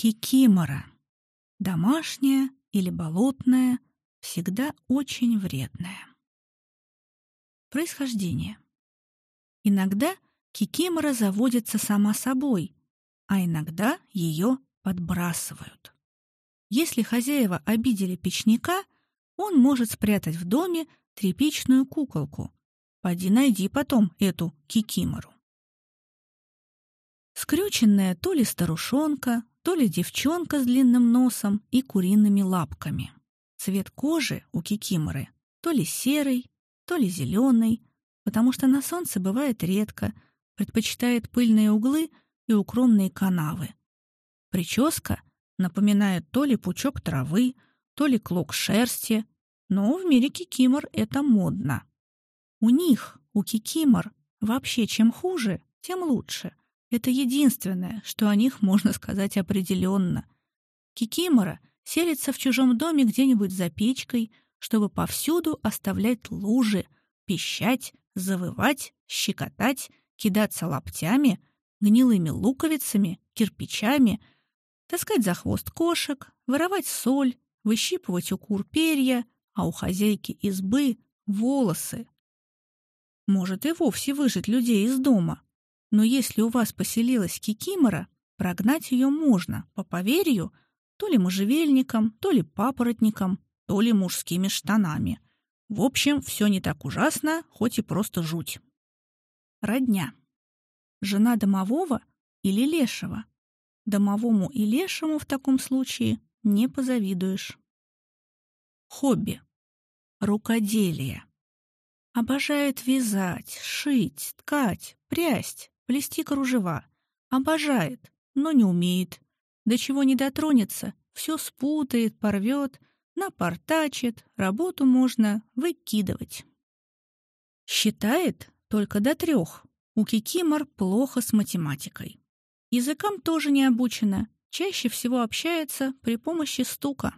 Кикимора. Домашняя или болотная, всегда очень вредная. Происхождение. Иногда кикимора заводится сама собой, а иногда ее подбрасывают. Если хозяева обидели печника, он может спрятать в доме тряпичную куколку. Поди найди потом эту кикимору. Скрюченная то ли старушонка, то ли девчонка с длинным носом и куриными лапками. Цвет кожи у кикиморы то ли серый, то ли зеленый, потому что на солнце бывает редко, предпочитает пыльные углы и укромные канавы. Прическа напоминает то ли пучок травы, то ли клок шерсти, но в мире кикимор это модно. У них, у кикимор, вообще чем хуже, тем лучше. Это единственное, что о них можно сказать определенно. Кикимора селится в чужом доме где-нибудь за печкой, чтобы повсюду оставлять лужи, пищать, завывать, щекотать, кидаться лаптями, гнилыми луковицами, кирпичами, таскать за хвост кошек, воровать соль, выщипывать у кур перья, а у хозяйки избы — волосы. Может и вовсе выжить людей из дома, но если у вас поселилась кикимора, прогнать ее можно, по поверью, то ли можжевельником, то ли папоротником, то ли мужскими штанами. В общем, все не так ужасно, хоть и просто жуть. Родня. Жена домового или лешего. Домовому и лешему в таком случае не позавидуешь. Хобби. Рукоделие. Обожает вязать, шить, ткать, прясть, плести кружева. Обожает, но не умеет. До чего не дотронется, все спутает, порвет, напортачит, работу можно выкидывать. Считает только до трех. У Кикимор плохо с математикой. Языкам тоже не обучена, чаще всего общается при помощи стука.